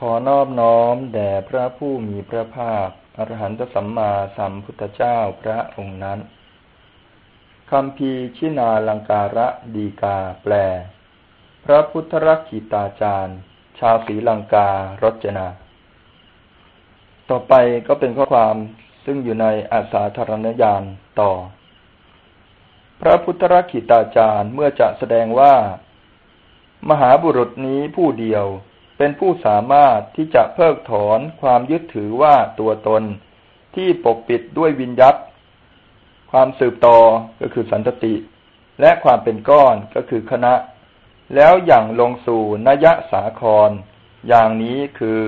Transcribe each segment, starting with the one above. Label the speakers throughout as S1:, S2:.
S1: ขอนอบน้อมแด่พระผู้มีพระภาค อรหันตสัมมาสัมพุทธเจ้าพระองค์นั้นคำพีชินาลังการะดีกาแปล พระพุทธรักขิตาจารย์ ชาวศรีลังการจนา ต่อไปก็เป็นข้อความซึ่งอยู่ในอาสาธารณญาณต่อ พระพุทธรักขิตาจารย์เมื่อจะแสดงว่า มหาบุรุษนี้ผู้เดียว เป็นผู้สามารถที่จะเพิกถอนความยึดถือว่าตัวตนที่ปกปิดด้วยวิญญัตความสืบต่อก็คือสันตติ และความเป็นก้อนก็คือคณะ แล้วอย่างลงสู่นยะสาคร อย่างนี้คือ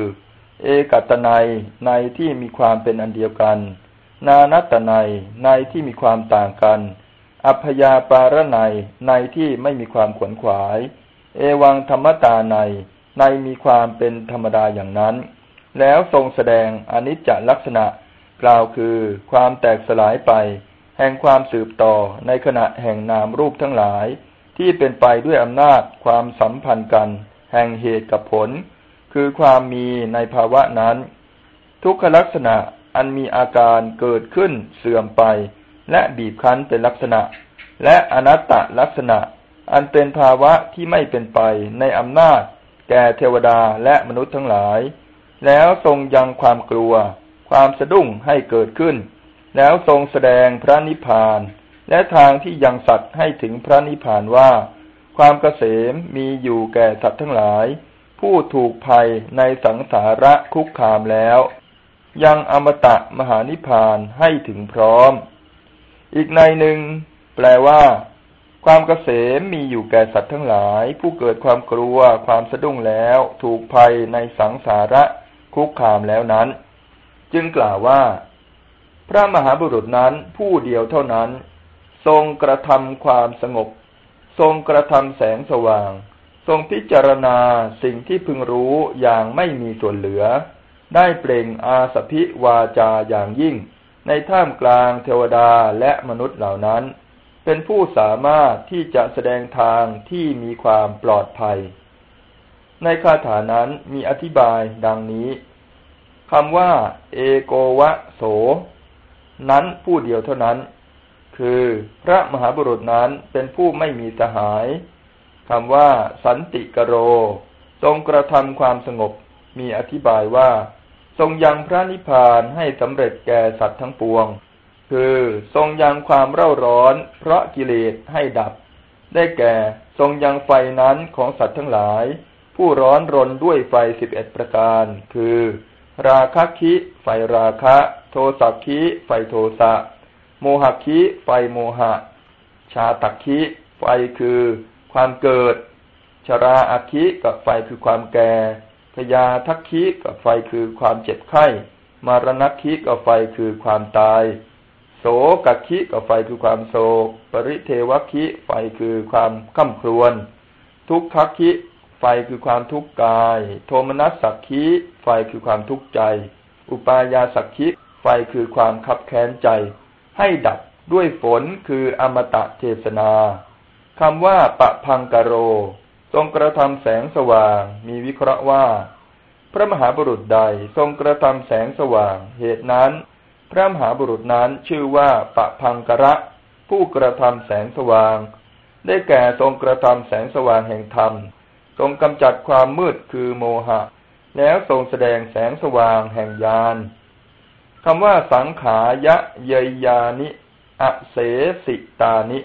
S1: เอกัตนัยในที่มีความเป็นอันเดียวกัน นานัตนัยในที่มีความต่างกัน อัพยาปารนัยในที่ไม่มีความขวนขวาย เอวังธรรมตาใน ในมีความเป็นธรรมดาอย่างนั้น แล้วทรงแสดงอนิจจลักษณะกล่าวคือความแตกสลายไป แห่งความสืบต่อในขณะแห่งนามรูปทั้งหลาย ที่เป็นไปด้วยอำนาจความสัมพันธ์กัน แห่งเหตุกับผล คือความมีในภาวะนั้น ทุกขลักษณะอันมีอาการเกิดขึ้นเสื่อมไป และบีบคั้นเป็นลักษณะ และอนัตตลักษณะ อันเป็นภาวะที่ไม่เป็นไปในอำนาจ แก่เทวดาและมนุษย์ทั้งหลาย แล้วทรงยังความกลัว ความสะดุ้งให้เกิดขึ้น แล้วทรงแสดงพระนิพพาน และทางที่ยังสัตว์ให้ถึงพระนิพพานว่า ความเกษมมีอยู่แก่สัตว์ทั้งหลาย ผู้ถูกภัยในสังสาระคุกคามแล้ว ยังอมตะมหานิพพานให้ถึงพร้อม อีกในหนึ่งแปลว่า ความเกษมมีอยู่แก่สัตว์ทั้งหลาย ผู้เกิดความกลัวความสะดุ้งแล้ว ถูกภัยในสังสาระคุกคามแล้วนั้น จึงกล่าวว่า พระมหาบุรุษนั้นผู้เดียวเท่านั้น ทรงกระทำความสงบ ทรงกระทำแสงสว่าง ทรงพิจารณาสิ่งที่พึงรู้อย่างไม่มีส่วนเหลือ ได้เปล่งอาสพิวาจาอย่างยิ่ง ในท่ามกลางเทวดาและมนุษย์เหล่านั้น เป็นผู้สามารถที่จะแสดงทางที่มีความปลอดภัย ในคาถานั้นมีอธิบายดังนี้คำว่า เอโกวะโส นั้นผู้เดียวเท่านั้น คือพระมหาบุรุษนั้นเป็นผู้ไม่มีสหายคำว่า สันติกโร ทรงกระทำความสงบ มีอธิบายว่า ทรงยังพระนิพพานให้สำเร็จแก่สัตว์ทั้งปวง คือทรงยังความเร่าร้อน เพราะกิเลสให้ดับ ได้แก่ทรงยังไฟนั้นของสัตว์ทั้งหลาย ผู้ร้อนรนด้วยไฟสิบเอ็ดประการ คือ ราคะคิไฟราคะ โทสักคิไฟโทสะ โมหคิไฟโมหะ ชาตักคิไฟคือ ความเกิด ชราอาคิกับไฟคือความแก่พยาทักคิกับไฟคือความเจ็บไข้ มารณคิกับไฟคือความตาย โสกคิกับไฟคือความโศก ปริเทวคิไฟคือความข้าครวน ทุกขคิไฟคือความทุกข์กาย โทมนัสสักคิไฟคือความทุกข์ใจ อุปายาสักคิไฟคือความคับแค้นใจ ให้ดับด้วยฝนคืออมตะเทศนาคำว่าปะพังกโร ทรงกระทำแสงสว่าง มีวิเคราะห์ว่า พระมหาบุรุษใดทรงกระทำแสงสว่าง เหตุนั้น พระมหาบุรุษนั้นชื่อว่าปะพังกระ ผู้กระทำแสงสว่าง ได้แก่ทรงกระทำแสงสว่างแห่งธรรม ทรงกำจัดความมืดคือโมหะ แล้วทรงแสดงแสงสว่างแห่งญาณคำว่าสังขายะเยยานิอเสสิตานิ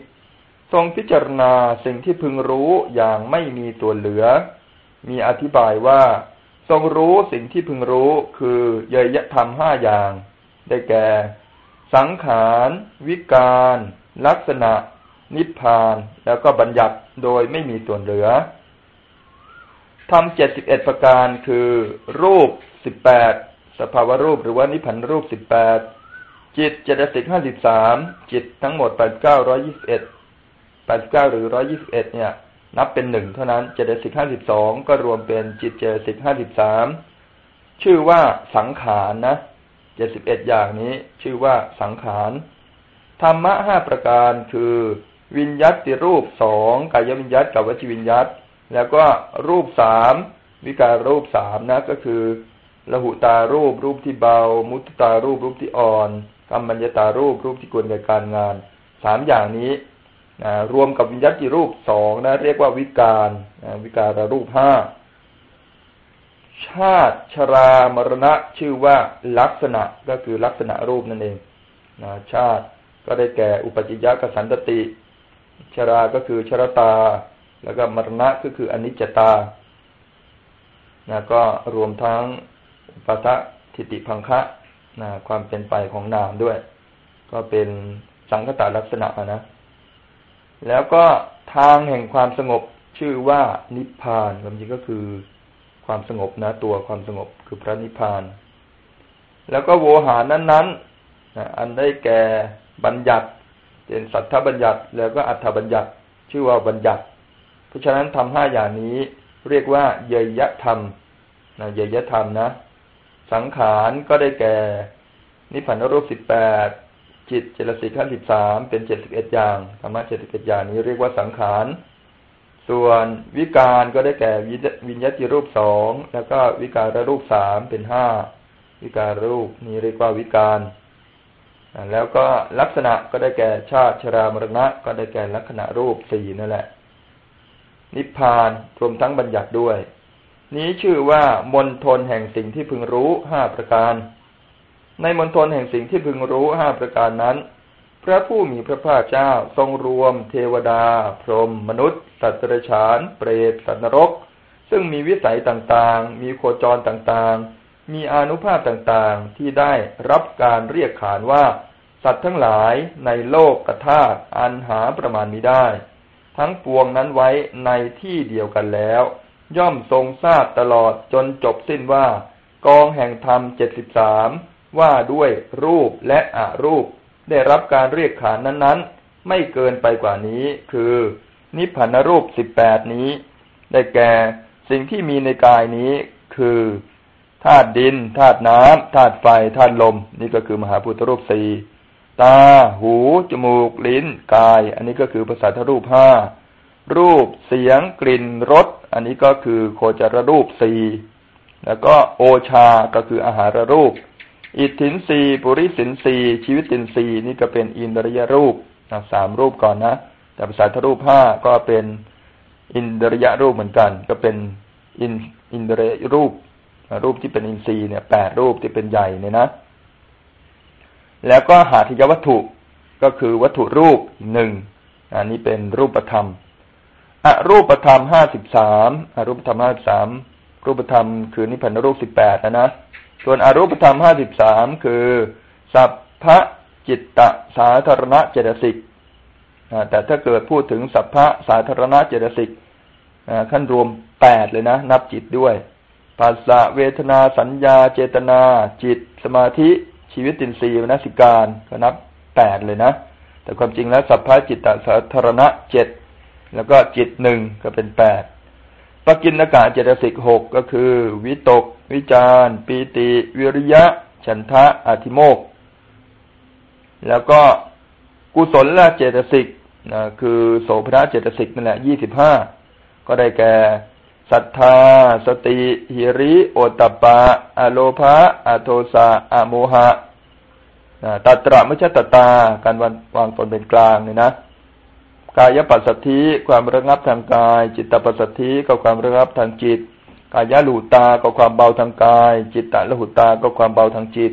S1: ทรงพิจารณาสิ่งที่พึงรู้อย่างไม่มีตัวเหลือ มีอธิบายว่า ทรงรู้สิ่งที่พึงรู้คือเยยธรรมห้าอย่าง ได้แก่ สังขารวิการ ลักษณะ นิพพาน แล้วก็บัญญัติโดยไม่มีส่วนเหลือทำเจ็ดสิบเอ็ดประการคือ รูปสิบแปดสภาวรูปหรือว่านิพพานรูปสิบแปดจิตเจตสิกห้าสิบสามจิตทั้งหมดแปดเก้าร้อยี่สิบเอ็ดแปดเก้าหรือร้อยี่สิบเอ็ดเนี่ย นับเป็นหนึ่งเท่านั้นเจตสิกห้าสิบสองก็รวมเป็นจิตเจตสิกห้าสิบสามชื่อว่าสังขารนะ เจ็ดสิบเอ็ดอย่างนี้ ชื่อว่าสังขาร ธรรมะห้าประการคือ วิญญัติรูปสองกายวิญญัติกับวจิวิญญัติแล้วก็รูปสามวิการรูปสามนะก็คือละหุตารูปรูปที่เบา มุตตารูปรูปที่อ่อนกรรมัญญตารูปรูปที่ควรแก่การงานสามอย่างนี้นะรวมกับวิญญาติรูปสองนะเรียกว่าวิการนะวิการรูปห้า ชาติชรามรณะชื่อว่าลักษณะก็คือลักษณะรูปนั่นเองนะชาติก็ได้แก่อุปจิยกสันตติ ชรา ก็คือชรตา แล้วก็มรณะก็คืออนิจจตานะก็รวมทั้งปัทะทิติพังคะนะความเป็นไปของนามด้วย ก็เป็นสังคตาลักษณะนะ แล้วก็ทางแห่งความสงบชื่อว่านิพพานความจริงก็คือ ความสงบนะตัวความสงบคือพระนิพพาน แล้วก็โวหารนั้นๆนะอันได้แก่บัญญัติเป็นสัทธบัญญัติ แล้วก็อัฏฐบัญญัติ ชื่อว่าบัญญัติ เพราะฉะนั้นทำห้าอย่างนี้เรียกว่าเยยธรรมนะเยยธรรมนะ สังขารก็ได้แก่ นิพพานรูปสิบแปดจิตเจตสิกขั้นสิบสามเป็นเจ็ดสิบเอ็ดอย่างธรรมะเจ็ดสิบเอ็ดอย่างนี้เรียกว่าสังขาร ส่วนวิการก็ได้แก่วิญญาติรูปสองแล้วก็วิการรูปสามเป็นห้าวิการรูปนี้เรียกว่าวิการ แล้วก็ลักษณะก็ได้แก่ชาติชรามรณะ ก็ได้แก่ลักษณะรูปสี่นั่นแหละ นิพพานรวมทั้งบัญญัติด้วย นี้ชื่อว่ามนทนแห่งสิ่งที่พึงรู้ห้าประการ ในมนทนแห่งสิ่งที่พึงรู้ห้าประการนั้น พระผู้มีพระภาคเจ้าทรงรวมเทวดา พรหมมนุษย์ สัตว์ปราชาน เปรตสัตว์นรก ซึ่งมีวิสัยต่างๆ มีโคจรต่างๆ มีอนุภาพต่างๆ ที่ได้รับการเรียกขานว่า สัตว์ทั้งหลายในโลกกธาตุอันหาประมาณมิได้ ทั้งปวงนั้นไว้ในที่เดียวกันแล้ว ย่อมทรงทราบตลอดจนจบสิ้นว่า กองแห่งธรรมเจ็ดสิบสามว่าด้วยรูปและอรูป ได้รับการเรียกขานนั้น ๆ ไม่เกินไปกว่านี้ คือ นิพพานรูปสิบแปดนี้ ได้แก่สิ่งที่มีในกายนี้ คือธาตุดินธาตุน้ำธาตุไฟธาตุลม นี่ก็คือมหาพุทธรูปสี่ตา หู จมูก ลิ้น กาย อันนี้ก็คือภาษาทรูปห้า รูป เสียง กลิ่น รส อันนี้ก็คือโคจรรูปสี่ แล้วก็โอชา ก็คืออาหารรูป อิทธินรีปุริสินรีชีวิตินรีนี่ก็เป็นอินทรียรูปสามรูปก่อนนะแต่ภาษาทรูปห้าก็เป็นอินทรียรูปเหมือนกัน ก็เป็นอินอินทรียรูป รูปที่เป็นอินทรีย์เนี่ยแปดรูปที่เป็นใหญ่เนี่ยนะ แล้วก็หาทิยวัตถุก็คือวัตถุรูปหนึ่งอันนี้เป็นรูปธรรมอรูปธรรมห้าสิบสามอรูปธรรมห้าสิบสามรูปธรรมคือนิพพานรูปสิบแปดนะนะ ส่วนอรูปธรรมห้าสิบสามคือ สัพพะจิตตสาธารณะเจตสิกแต่ถ้าเกิดพูดถึงสัพพะสาธารณะเจตสิกขั้นรวมแปดเลยนะ นับจิตด้วยภาษาเวทนาสัญญา เจตนา จิต สมาธิชีวิตตินทรีย์นสิการก็นับแปดเลยนะ แต่ความจริงแล้วสัพพะจิตตสาธารณะเจ็ดแล้วก็จิตหนึ่งก็เป็นแปด ปกินากาเจตสิกหกก็คือ วิตก วิจารปีติ วิริยะ ฉันทะอธิโมก แล้วก็กุศลละเจตสิกนะคือโสภณเจตสิกนั่นแหละยี่สิบห้าก็ได้แก่ศรัทธา สติหิริโอตปะ อโลภะอโทสะอโมหะตัตระไม่ใช่ตตา การวางวางตนเป็นกลางเนี่ยนะ กายปัสสัทธิความระงับทางกาย จิตตปัสสัทธิก็ความระงับทางจิต กายลุตาก็ความเบาทางกาย จิตตะละหุตาก็ความเบาทางจิต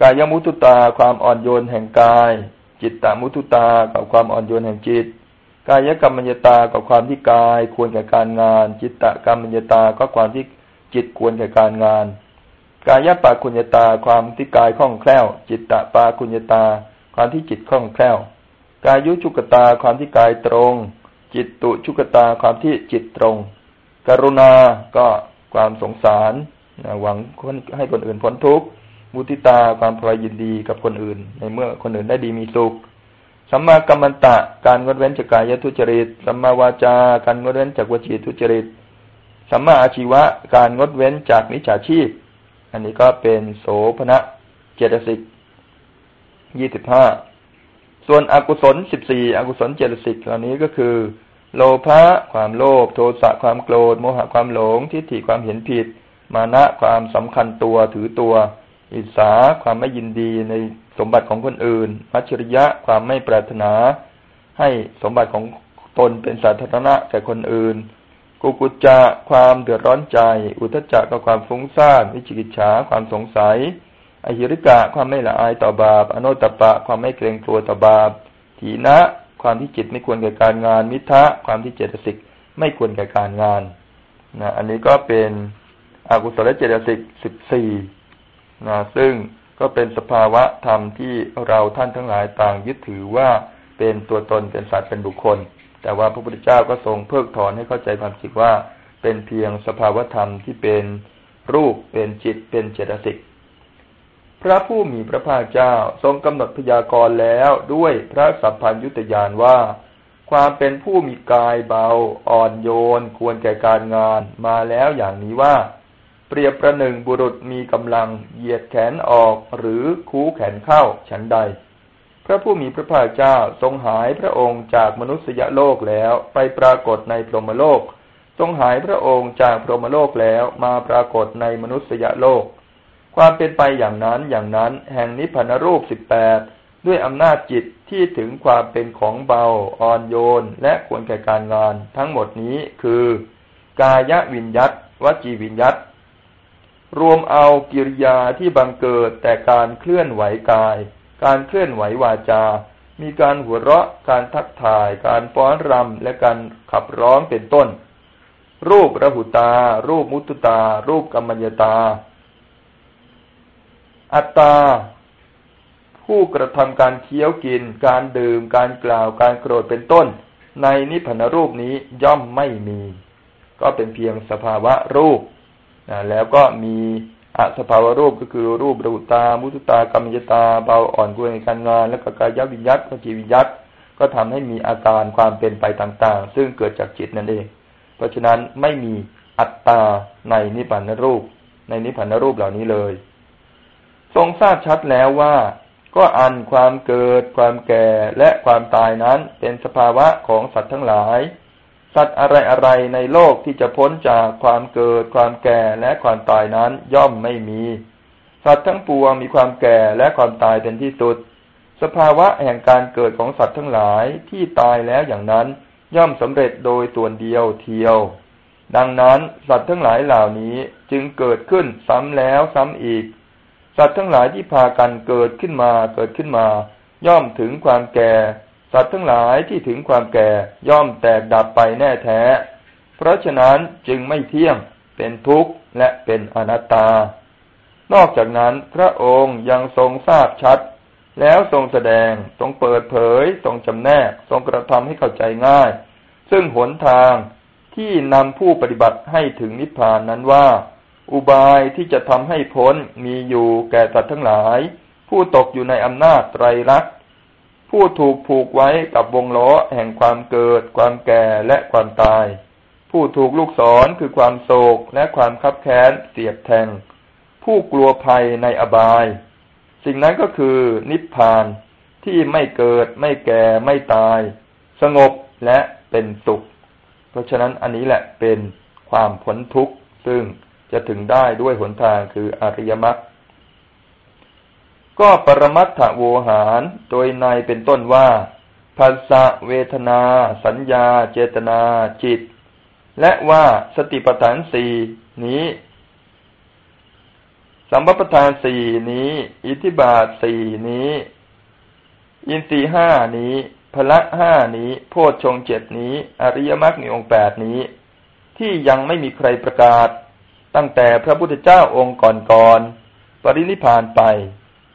S1: กายมุตุตาความอ่อนโยนแห่งกาย จิตตมุตุตากับความอ่อนโยนแห่งจิต กายกรรมญตากับความที่กาย ควรแก่การงาน จิตตกรรมญตาก็ความที่จิตควรแก่การงาน กายปาคุญตาความที่กายคล่องแคล่ว จิตตปาคุญตาความที่จิตคล่องแคล่ว กายุชุกตาความที่กายตรง จิตตุชุกตาความที่จิตตรง กรุณาก็ความสงสารหวังให้คนอื่นพ้นทุกข์มุติตาความพลอยยินดีกับคนอื่น ในเมื่อคนอื่นได้ดีมีสุขสัมมากัมมันตะ การงดเว้นจากกายทุจริตสัมมาวาจา การงดเว้นจากวจีทุจริตสัมมาอาชีวะ การงดเว้นจากมิจฉาชีพ อันนี้ก็เป็นโสภณะเจตสิกยี่สิบห้า ส่วนอกุศลสิบสี่อกุศลเจตสิกเหล่านี้ก็คือ โลภะความโลภโทสะความโกรธโมหะความหลงทิฏฐิความเห็นผิด มานะความสำคัญตัวถือตัว อิสาความไม่ยินดีในสมบัติของคนอื่นมัชริยะความไม่ปรารถนา ให้สมบัติของตนเป็นสาธารณะแก่คนอื่น กุกุจจะความเดือดร้อนใจ อุทจจะก็ความฟุ้งซ่านวิจิกิจฉาความสงสัย อหิริกะความไม่ละอายต่อบาป อโนตปะ ความไม่เกรงกลัวต่อบาป ถีนะ ความที่จิตไม่ควรแก่การงาน มิทะ ความที่เจตสิกไม่ควรแก่การงานนะอันนี้ก็เป็นอกุศลเจตสิกสิบสี่นะซึ่งก็เป็นสภาวะธรรมที่เราท่านทั้งหลายต่างยึดถือว่าเป็นตัวตนเป็นสัตว์เป็นบุคคล แต่ว่าพระพุทธเจ้าก็ทรงเพิกถอนให้เข้าใจความจริงว่า เป็นเพียงสภาวะธรรมที่เป็นรูปเป็นจิตเป็นเจตสิก พระผู้มีพระภาคเจ้าทรงกำหนดพยากรณ์แล้วด้วยพระสัพพัญยุตยานว่า ความเป็นผู้มีกายเบา อ่อนโยน ควรแก่การงานมาแล้วอย่างนี้ว่า เปรียบประหนึ่งบุรุษมีกำลังเหยียดแขนออกหรือคูแขนเข้าฉันใด พระผู้มีพระภาคเจ้าทรงหายพระองค์จากมนุษยโลกแล้วไปปรากฏในพรหมโลก ทรงหายพระองค์จากพรหมโลกแล้วมาปรากฏในมนุษยโลก ความเป็นไปอย่างนั้นอย่างนั้น แห่งนิพพานรูปสิบแปดด้วยอำนาจจิตที่ถึงความเป็นของเบาอ่อนโยน และควรแก่การงานทั้งหมดนี้คือ กายวิญยัตวจีวิญยัตรวมเอากิริยาที่บังเกิดแต่การเคลื่อนไหวกาย การเคลื่อนไหววาจา มีการหัวเราะ การทักทาย การฟ้อนรำ และการขับร้องเป็นต้น รูประหุตา รูปมุตุตา รูปกรรมยตา อัตตา ผู้กระทำการเคี้ยวกิน การดื่ม การกล่าว การโกรธเป็นต้น ในนิพพานรูปนี้ย่อมไม่มี ก็เป็นเพียงสภาวะรูปนะแล้วก็มีอสภาวะรูปก็คือรูปรูตา มุตุตากรรมยตา เบาอ่อนกวนในการงาน แล้วก็กายวิญญัตก็จีวิญญัตก็ทำให้มีอาการความเป็นไปต่างๆ ซึ่งเกิดจากจิตนั่นเอง เพราะฉะนั้นไม่มีอัตตาในนิพพานรูป ในนิพพานรูปเหล่านี้เลย ทรงทราบชัดแล้วว่า ก็อันความเกิด ความแก่และความตายนั้นเป็นสภาวะของสัตว์ทั้งหลาย สัตว์อะไรอะไรในโลกที่จะพ้นจากความเกิด ความแก่และความตายนั้นย่อมไม่มี สัตว์ทั้งปวงมีความแก่และความตายเป็นที่สุด สภาวะแห่งการเกิดของสัตว์ทั้งหลายที่ตายแล้วอย่างนั้นย่อมสำเร็จโดยส่วนเดียวเทียว ดังนั้นสัตว์ทั้งหลายเหล่านี้จึงเกิดขึ้นซ้ำแล้วซ้ำอีก สัตว์ทั้งหลายที่พากันเกิดขึ้นมาเกิดขึ้นมา ย่อมถึงความแก่ สัตว์ทั้งหลายที่ถึงความแก่ย่อมแตกดับไปแน่แท้ เพราะฉะนั้นจึงไม่เที่ยงเป็นทุกข์และเป็นอนัตตา นอกจากนั้นพระองค์ยังทรงทราบชัด แล้วทรงแสดงทรงเปิดเผย ทรงจำแนก ทรงกระทำให้เข้าใจง่าย ซึ่งหนทางที่นำผู้ปฏิบัติให้ถึงนิพพานนั้นว่า อุบายที่จะทำให้พ้นมีอยู่แก่สัตว์ทั้งหลาย ผู้ตกอยู่ในอำนาจไตรลักษณ์ผู้ถูกผูกไว้กับวงล้อแห่งความเกิด ความแก่และความตาย ผู้ถูกลูกศรคือความโศกและความคับแค้นเสียบแทง ผู้กลัวภัยในอบาย สิ่งนั้นก็คือนิพพานที่ไม่เกิดไม่แก่ไม่ตาย สงบและเป็นสุข เพราะฉะนั้นอันนี้แหละเป็นความพ้นทุกข์ซึ่ง จะถึงได้ด้วยหนทางคืออริยมรรคก็ปรมัตถโวหารโดยในเป็นต้นว่าภาษาเวทนา สัญญา เจตนา จิต และว่าสติปัฏฐานสี่นี้ สัมปทานสี่นี้ อิทธิบาทสี่นี้ อินทรีห้านี้พละห้านี้ โพชฌงเจ็ดนี้ อริยมรรคมีองค์แปดนี้ ที่ยังไม่มีใครประกาศ ตั้งแต่พระพุทธเจ้าองค์ก่อนๆปรินิพานไป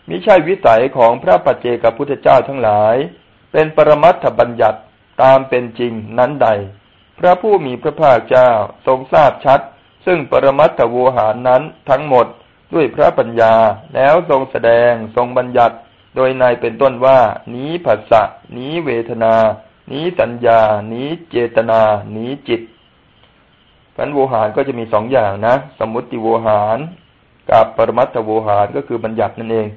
S1: มิใช่วิสัยของพระปัจเจกพุทธเจ้าทั้งหลาย เป็นปรมัตถบัญญัติตามเป็นจริงนั้นใด พระผู้มีพระภาคเจ้าทรงทราบชัด ซึ่งปรมัตถโวหารนั้นทั้งหมดด้วยพระปัญญาแล้วทรงแสดงทรงบัญญัติ โดยในเป็นต้นว่า นี้ผัสสะนี้เวทนา นี้สัญญา นี้เจตนา นี้จิต พันโวหารก็จะมีสองอย่างนะ สมมติโวหารกับปรมัตถโวหารก็คือบัญญัตินั่นเอง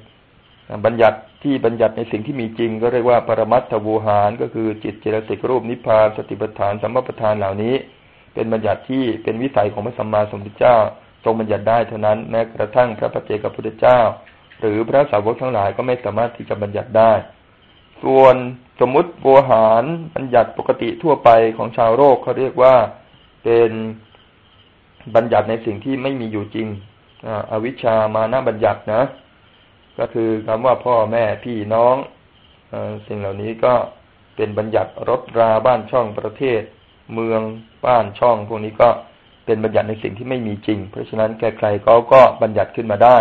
S1: บัญญัติที่บัญญัติในสิ่งที่มีจริง ก็เรียกว่าปรมัตถวูหาร ก็คือจิตเจริญรูปนิพพานสติปัฏฐานสัมมาปัฏฐานเหล่านี้ เป็นบัญญัติที่เป็นวิสัยของพระสัมมาสัมพุทธเจ้า ทรงบัญญัติได้เท่านั้นแม้กระทั่งพระปัจเจกพุทธเจ้า หรือพระสาวกทั้งหลายก็ไม่สามารถที่จะบัญญัติได้ ส่วนสมมุติโวหารบัญญัติปกติทั่วไปของชาวโลกเขาเรียกว่าเป็น บัญญัติในสิ่งที่ไม่มีอยู่จริงอวิชามานะบัญญัตินะ ก็คือคำว่าพ่อแม่พี่น้องอสิ่งเหล่านี้ก็เป็นบัญญัติรถราบ้านช่องประเทศ เมืองบ้านช่องพวกนี้ก็เป็นบัญญัติในสิ่งที่ไม่มีจริง เพราะฉะนั้นใครๆก็ก็บัญญัติขึ้นมาได้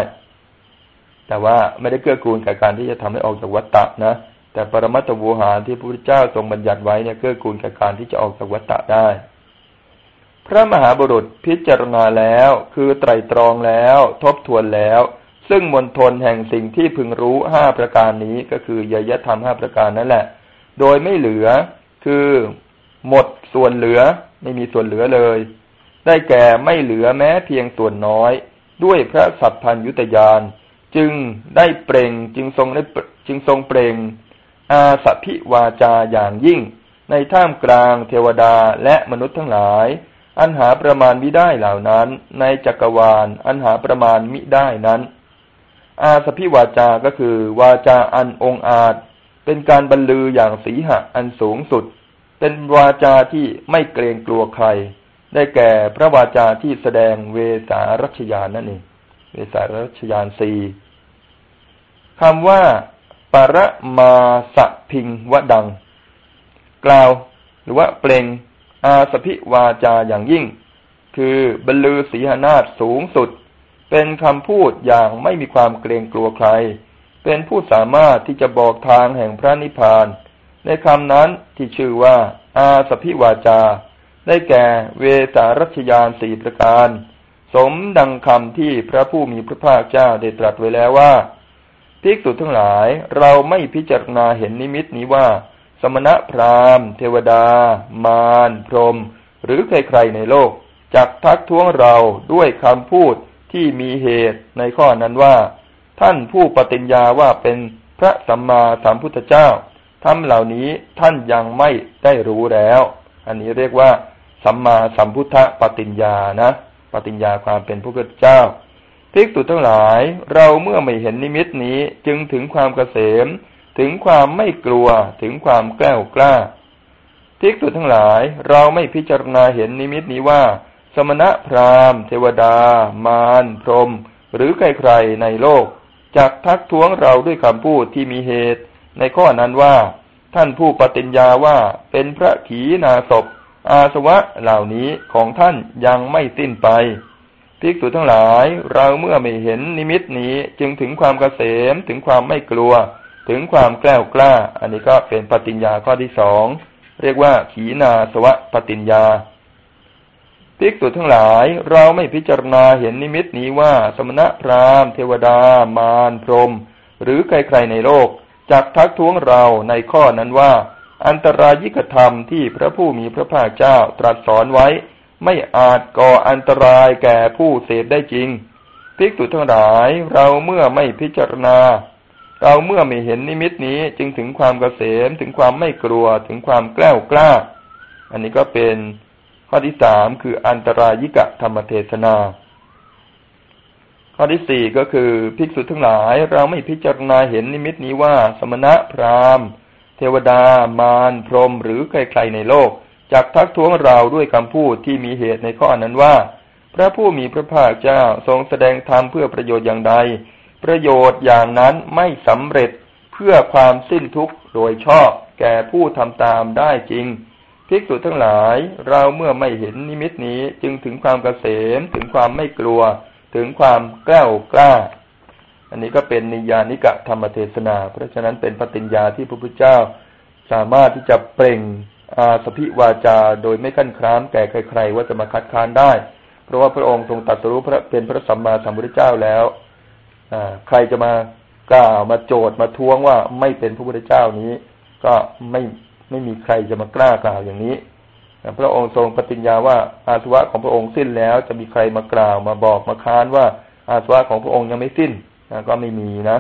S1: แต่ว่าไม่ได้เกื้อกูลกับการที่จะทำให้ออกจากวัฏฏะนะแต่ปรมัตถวูหารที่พระพุทธเจ้าทรงบัญญัติไว้เนี่ยเกื้อกูลกับการที่จะออกจากวัฏฏะได้ พระมหาบุรุษพิจารณาแล้ว คือไตรตรองแล้ว ทบทวนแล้ว ซึ่งมนทนแห่งสิ่งที่พึงรู้ห้าประการนี้ก็คือยยธรรมห้าประการนั่นแหละ โดยไม่เหลือ คือ หมดส่วนเหลือ ไม่มีส่วนเหลือเลย ได้แก่ไม่เหลือแม้เพียงส่วนน้อย ด้วยพระสัพพัญยุตยานจึงได้เปล่งจึงทรงได้จึงทรงเปล่ง อาสพิวาจาอย่างยิ่ง ในท่ามกลางเทวดาและมนุษย์ทั้งหลาย อันหาประมาณมิได้เหล่านั้น ในจักรวาล อันหาประมาณมิได้นั้น อาสพิวาจาก็คือ วาจาอันองอาจ เป็นการบรรลืออย่างสีหะอันสูงสุด เป็นวาจาที่ไม่เกรงกลัวใคร ได้แก่พระวาจาที่แสดงเวสารัชยานนั่นเองเวสารัชยานสีคำว่าปรมาสพิงวดัง กล่าว หรือว่าเปล่ง อาสพิวาจาอย่างยิ่ง คือบรรลือสีหนาฏสูงสุด เป็นคำพูดอย่างไม่มีความเกรงกลัวใคร เป็นผู้สามารถที่จะบอกทางแห่งพระนิพพาน ในคำนั้นที่ชื่อว่า อาสพิวาจา ได้แก่เวสารัชยานสี่ประการ สมดังคำที่พระผู้มีพระภาคเจ้าได้ตรัสไว้แล้วว่าภิกษุทั้งหลายเราไม่พิจารณาเห็นนิมิตนี้ว่า สมณะพราหมณ์ เทวดา มารพรหมหรือใครๆในโลกจักทักท้วงเราด้วยคำพูดที่มีเหตุในข้อนั้นว่า ท่านผู้ปฏิญญาว่าเป็นพระสัมมาสัมพุทธเจ้าทำเหล่านี้ท่านยังไม่ได้รู้แล้ว อันนี้เรียกว่า สัมมาสัมพุทธปฏิญญานะ ปฏิญญาความเป็นพระพุทธเจ้าภิกษุทั้งหลาย เราเมื่อไม่เห็นนิมิตนี้จึงถึงความเกษม ถึงความไม่กลัวถึงความแกล้วกล้าภิกษุทั้งหลายเราไม่พิจารณาเห็นนิมิตนี้ว่า สมณะพราหมณ์ เทวดา มารพรหมหรือใครๆในโลกจักทักท้วงเราด้วยคำพูดที่มีเหตุ ในข้อนั้นว่า ท่านผู้ปฏิญญาว่าเป็นพระขีณาศพ อาสวะเหล่านี้ของท่านยังไม่สิ้นไปภิกษุทั้งหลาย เราเมื่อไม่เห็นนิมิตนี้จึงถึงความเกษมถึงความไม่กลัว ถึงความแกล้วกล้า อันนี้ก็เป็นปฏิญญาข้อที่สองเรียกว่าขีนาสวะปฏิญญาภิกษุทั้งหลายเราไม่พิจารณาเห็นนิมิตนี้ว่า สมณะพราหมณ์เทวดา มารพรหมหรือใครๆในโลกจักทักท้วงเราในข้อนั้นว่า อันตรายิกธรรมที่พระผู้มีพระภาคเจ้าตรัสสอนไว้ ไม่อาจก่ออันตรายแก่ผู้เสพได้จริงภิกษุทั้งหลายเราเมื่อไม่พิจารณา เราเมื่อไม่เห็นนิมิตนี้จึงถึงความเกษมถึงความไม่กลัวถึงความแกล้วกล้า อันนี้ก็เป็นข้อที่สามคืออันตรายิกะธรรมเทศนา ข้อที่สี่ก็คือภิกษุทั้งหลาย เราไม่พิจารณาเห็นนิมิตนี้ว่า สมณะพราหมณ์ เทวดา มารพรหมหรือใครๆในโลกจักทักท้วงเราด้วยคำพูดที่มีเหตุในข้อนั้นว่า พระผู้มีพระภาคเจ้าทรงแสดงธรรมเพื่อประโยชน์อย่างใด ประโยชน์อย่างนั้นไม่สำเร็จเพื่อความสิ้นทุกข์โดยชอบแก่ผู้ทำตามได้จริงภิกษุทั้งหลายเราเมื่อไม่เห็นนิมิตนี้จึงถึงความเกษมถึงความไม่กลัว ถึงความกล้ากล้า อันนี้ก็เป็นนิยานิกะธรรมเทศนา เพราะฉะนั้นเป็นปฏิญญาที่พระพุทธเจ้า สามารถที่จะเปล่งอาสพิวาจาโดยไม่ขั้นครามแก่ใครๆว่าจะมาคัดค้านได้ เพราะว่าพระองค์ทรงตรัสรู้พระเป็นพระสัมมาสัมพุทธเจ้าแล้ว ใครจะมากล่าวมาโจทย์มาท้วงว่าไม่เป็นพระพุทธเจ้านี้ ก็ไม่ไม่มีใครจะมากล้ากล่าวอย่างนี้พระองค์ทรงปฏิญญาว่าอาสวะของพระองค์สิ้นแล้ว จะมีใครมากล่าวมาบอกมาค้านว่าอาสวะของพระองค์ยังไม่สิ้นก็ไม่มีนะ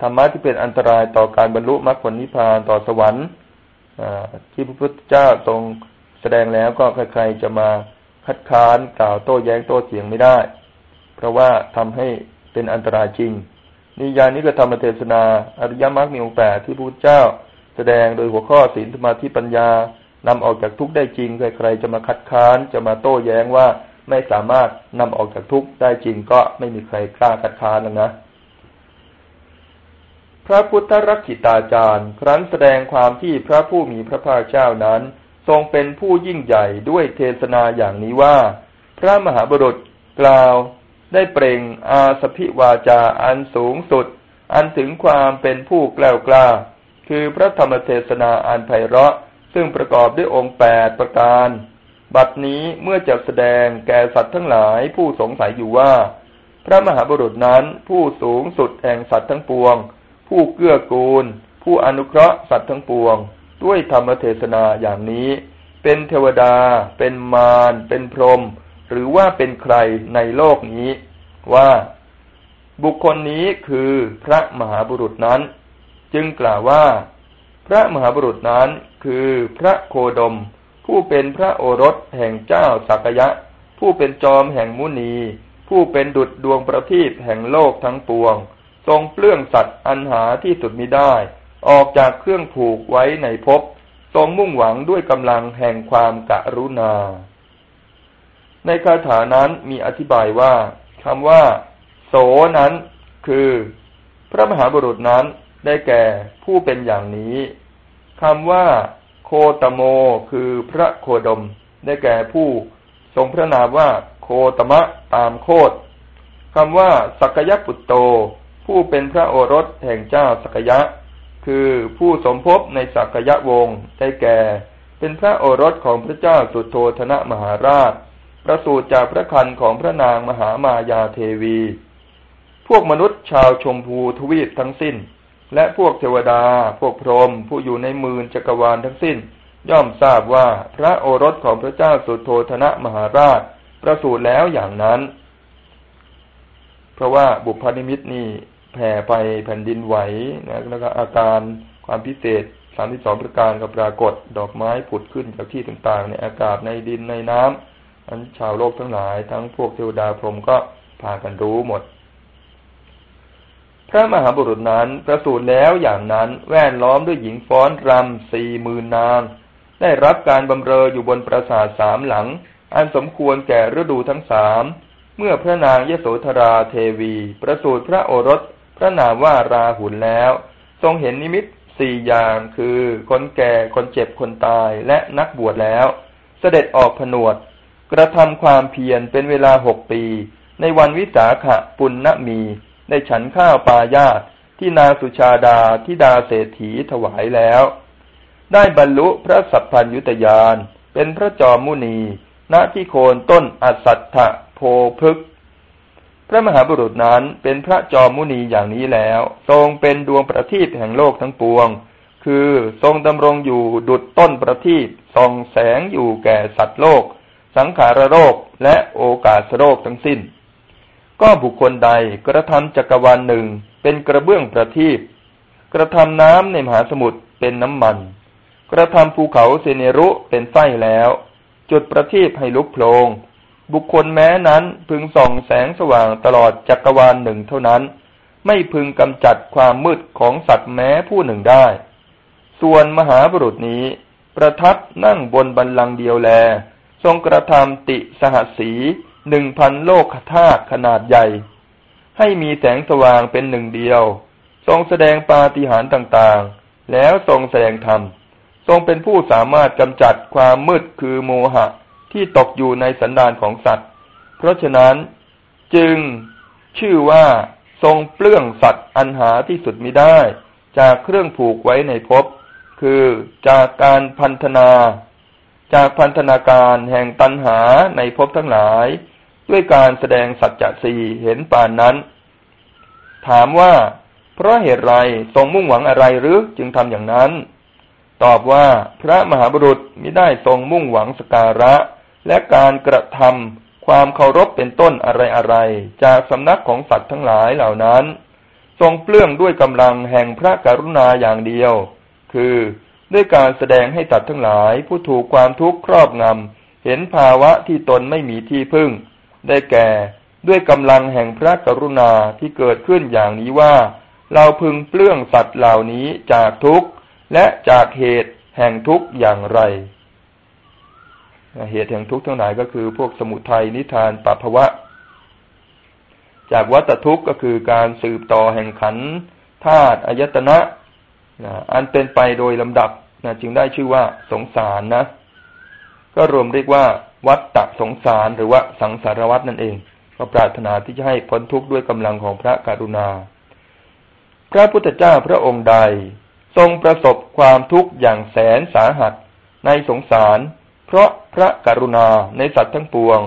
S1: ธรรมะที่เป็นอันตรายต่อการบรรลุมรรคผลนิพพานต่อสวรรค์ที่พระพุทธเจ้าทรงแสดงแล้วก็ใครๆจะมาคัดค้านกล่าวโต้แย้งโต้เถียงไม่ได้ เพราะว่าทำให้ เป็นอันตรายจริง นิยานิกธรรมเทศนา อริยมรรคมีองค์แปดที่พระพุทธเจ้า แสดงโดยหัวข้อศีลสมาธิปัญญานำออกจากทุกข์ได้จริง ใครๆจะมาคัดค้านจะมาโต้แย้งว่าไม่สามารถนำออกจากทุกข์ได้จริงก็ไม่มีใครกล้าคัดค้านแล้วนะพระพุทธรักขิตาจารย์ ครั้นแสดงความที่พระผู้มีพระภาคเจ้านั้น ทรงเป็นผู้ยิ่งใหญ่ด้วยเทศนาอย่างนี้ว่า พระมหาบุรุษกล่าว ได้เปล่งอาสพิวาจาอันสูงสุด อันถึงความเป็นผู้แกล้วกล้า คือพระธรรมเทศนาอันไพเราะ ซึ่งประกอบด้วยองค์แปดประการ บัดนี้เมื่อจะแสดงแก่สัตว์ทั้งหลายผู้สงสัยอยู่ว่า พระมหาบุรุษนั้นผู้สูงสุดแห่งสัตว์ทั้งปวง ผู้เกื้อกูล ผู้อนุเคราะห์สัตว์ทั้งปวง ด้วยธรรมเทศนาอย่างนี้ เป็นเทวดา เป็นมารเป็นพรหม หรือว่าเป็นใครในโลกนี้ว่าบุคคลนี้คือพระมหาบุรุษนั้น จึงกล่าวว่า พระมหาบุรุษนั้นคือพระโคดม ผู้เป็นพระโอรสแห่งเจ้าสักยะ ผู้เป็นจอมแห่งมุนี ผู้เป็นดุจดวงประทีปแห่งโลกทั้งปวง ทรงเปลื้องสัตว์อันหาที่สุดมิได้ ออกจากเครื่องผูกไว้ในภพทรงมุ่งหวังด้วยกำลังแห่งความกะรุณา ในคาถานั้นมีอธิบายว่าคำว่า โสนั้น คือ พระมหาบุรุษนั้นได้แก่ผู้เป็นอย่างนี้คำว่า โคตโม คือพระโคดม ได้แก่ผู้ทรงพระนามว่า โคตมะตามโคตคำว่า สักยะปุตโต ผู้เป็นพระโอรสแห่งเจ้าสักยะ คือผู้สมภพในสักยะวงศ์ได้แก่ เป็นพระโอรสของพระเจ้าสุโธธนะมหาราช ประสูติจากพระคันของพระนางมหามายาเทวี พวกมนุษย์ชาวชมพูทวีปทั้งสิ้น และพวกเทวดา พวกพรหมผู้อยู่ในมืนจักรวาลทั้งสิ้น ย่อมทราบว่าพระโอรสของพระเจ้าสุโธธนะมหาราช ประสูติแล้วอย่างนั้น เพราะว่าบุพนิมิตนี่แผ่ไปแผ่นดินไหวนะแล้วก็อาการความพิเศษสามที่สองประการก็ปรากฏ ดอกไม้ผุดขึ้นจากที่ต่างๆ ในอากาศในดินในน้ำ อันชาวโลกทั้งหลาย ทั้งพวกเทวดาพรหมก็พากันรู้หมด พระมหาบุรุษนั้นประสูติแล้วอย่างนั้นแวดล้อมด้วยหญิงฟ้อนรำสี่หมื่นนาง ได้รับการบำเรออยู่บนปราสาทสามหลัง อันสมควรแก่ฤดูทั้งสามเมื่อพระนางยโสธราเทวี ประสูติพระโอรส พระนามว่าราหุลแล้ว ทรงเห็นนิมิตสี่อย่างคือคนแก่คนเจ็บคนตายและนักบวชแล้ว เสด็จออกผนวด กระทำความเพียรเป็นเวลาหกปี ในวันวิสาขะปุณณมี ได้ฉันข้าวปายาตที่นาสุชาดาทิดาเศรษฐีถวายแล้ว ได้บรรลุพระสัพพัญยุตยานเป็นพระจอมมุนี ณที่โคนต้นอสัตถะโพพฤกพระมหาบุรุษนั้นเป็นพระจอมมุนีอย่างนี้แล้ว ทรงเป็นดวงประทีปแห่งโลกทั้งปวง คือทรงดำรงอยู่ดุดต้นประทีปส่องแสงอยู่แก่สัตว์โลก สังขารโรคและโอกาสโรคทั้งสิ้น ก็บุคคลใดกระทำจักรวาลหนึ่งเป็นกระเบื้องประทีปกระทำน้ำในมหาสมุทรเป็นน้ำมัน กระทำภูเขาเซเนรุเป็นไส้แล้ว จุดประทีปให้ลุกโพลงบุคคลแม้นั้นพึงส่องแสงสว่างตลอดจักรวาลหนึ่งเท่านั้น ไม่พึงกำจัดความมืดของสัตว์แม้ผู้หนึ่งได้ ส่วนมหาบุรุษนี้ ประทับนั่งบนบันลังเดียวแล ทรงกระทำติสหสีหนึ่งพันโลกธาตุขนาดใหญ่ ให้มีแสงสว่างเป็นหนึ่งเดียว ทรงแสดงปาฏิหาริย์ต่างๆ แล้วทรงแสดงธรรม ทรงเป็นผู้สามารถกำจัดความมืดคือโมหะที่ตกอยู่ในสันดานของสัตว์ เพราะฉะนั้นจึงชื่อว่าทรงเปลื้องสัตว์อันหาที่สุดมิได้ จากเครื่องผูกไว้ในภพคือจากการพันธนา จากพันธนาการแห่งตันหาในภพทั้งหลาย ด้วยการแสดงสัจจะสี่เห็นป่านนั้น ถามว่า เพราะเหตุไรทรงมุ่งหวังอะไรหรือจึงทำอย่างนั้น ตอบว่าพระมหาบุรุษมิได้ทรงมุ่งหวังสการะ และการกระทำความเคารพเป็นต้นอะไรอะไรจากสำนักของสัตว์ทั้งหลายเหล่านั้น ทรงเปลื้องด้วยกำลังแห่งพระกรุณาอย่างเดียว คือ ด้วยการแสดงให้ตัดทั้งหลายผู้ถูกความทุกข์ครอบงำเห็นภาวะที่ตนไม่มีที่พึ่ง ได้แก่ด้วยกำลังแห่งพระกรุณาที่เกิดขึ้นอย่างนี้ว่า เราพึงเปลื้องสัตว์เหล่านี้จากทุกข์และจากเหตุแห่งทุกข์อย่างไร เหตุแห่งทุกข์ทั้งหลายก็คือพวกสมุทัยนิทานปัภวะ จากวัตทุกข์ก็คือการสืบต่อแห่งขันธาตุอายตนะ นะอันเป็นไปโดยลำดับนะจึงได้ชื่อว่าสงสารนะ ก็รวมเรียกว่า วัตตะสงสารหรือว่าสังสารวัตนั่นเอง ก็ปรารถนาที่จะให้พ้นทุกข์ด้วยกำลังของพระกรุณา พระพุทธเจ้าพระองค์ใด ทรงประสบความทุกข์อย่างแสนสาหัสในสงสาร เพราะพระกรุณาในสัตว์ทั้งปวง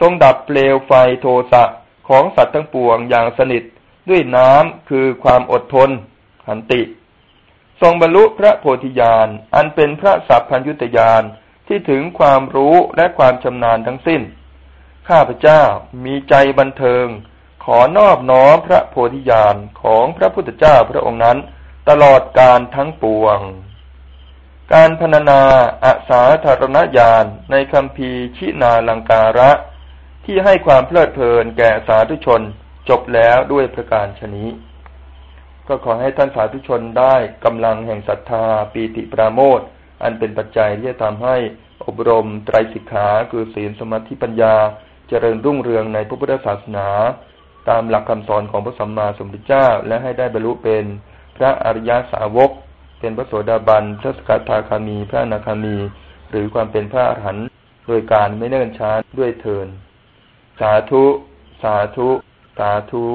S1: ทรงดับเปลวไฟโทสะของสัตว์ทั้งปวงอย่างสนิทด้วยน้ำคือความอดทนขันติ ทรงบรรลุพระโพธิญาณ อันเป็นพระสัพพัญญุตญาณที่ถึงความรู้และความชำนาญทั้งสิ้น ข้าพเจ้ามีใจบันเทิง ขอนอบน้อมพระโพธิญาณของพระพุทธเจ้าพระองค์นั้น ตลอดการทั้งปวง การพรรณนาอาสาธารณญาณในคำพีชินาลังการะ ที่ให้ความเพลิดเพลินแก่สาธุชน จบแล้วด้วยประการชนี้ ก็ขอให้ท่านสาธุชนได้กำลังแห่งศรัทธาปีติปราโมทอันเป็นปัจจัยที่จะทำให้อบรมไตรสิกขาคือศีลสมาธิปัญญา เจริญรุ่งเรืองในพระพุทธศาสนา ตามหลักคำสอนของพระสัมมาสัมพุทธเจ้า และให้ได้บรรลุเป็นพระอริยสาวก เป็นพระโสดาบันพระสกทาคามี พระนาคามี หรือความเป็นพระอรหันต์โดยการไม่เนิ่นช้าด้วยเทิน สาธุ สาธุ สาธุ